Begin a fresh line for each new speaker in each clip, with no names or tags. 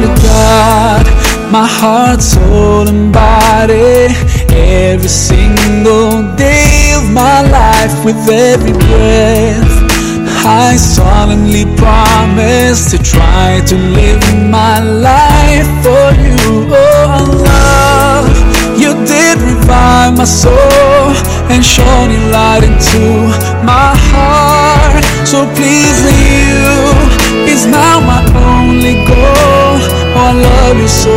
To God, my heart, soul, and body, every single day of my life, with every breath. I solemnly promise to try to live my life for you, oh Allah. You did revive my soul and shone your light into my heart. So pleasing you so,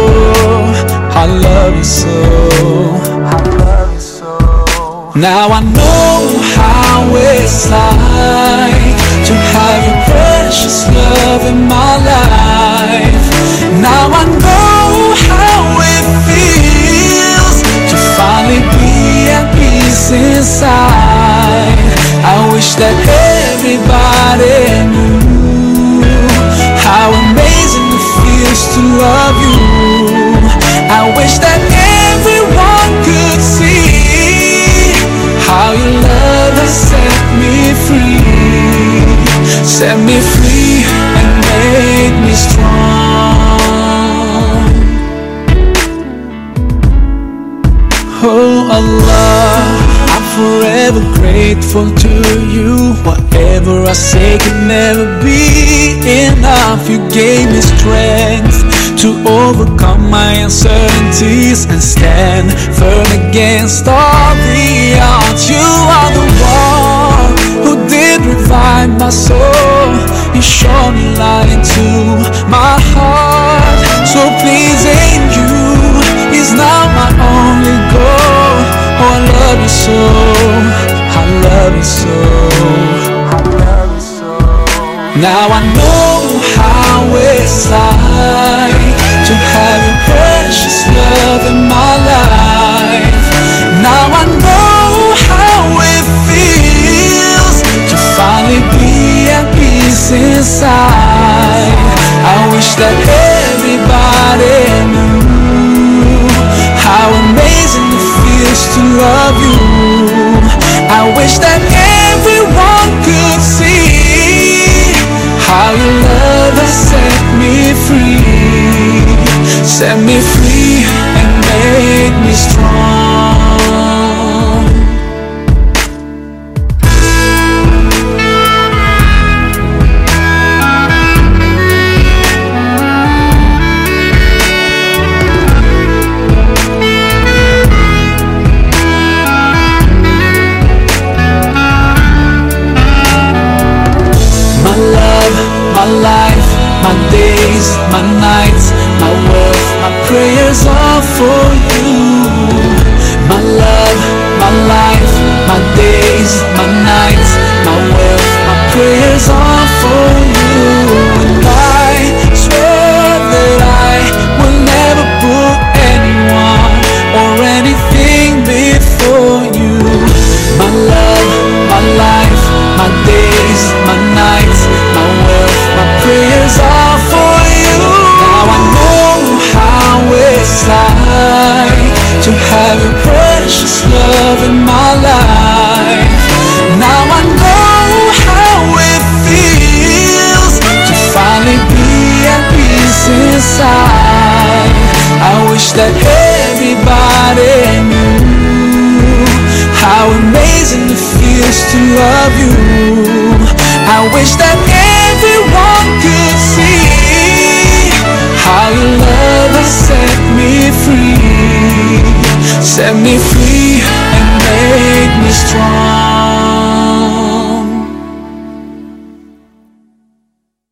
I love you so. Now I know how it's like to have your precious love in my life. Now I know how it feels to finally be at peace inside. I wish that everybody knew how amazing it feels to love you. Wish that everyone could see how your love has set me free, set me free and made me strong. Oh Allah, I'm forever grateful to you. Whatever I say can never be enough. You gave me strength to overcome my uncertainties and stand firm against all the odds. You are the one who did revive my soul. You shone me light into my heart. So pleasing you is now my only goal. Oh, I love you so. I love you so. I love you so. Now I know that everybody knew how amazing it feels to love you. I wish that everyone could see how your love has set me free, set me free and made me strong. Life, my days, my nights, my wealth, my prayers are for you. My love, my life, my days, my nights, my wealth, my prayers are that everybody knew how amazing it feels to love you. I wish that everyone could see how your love has set me free, set me free and made me strong.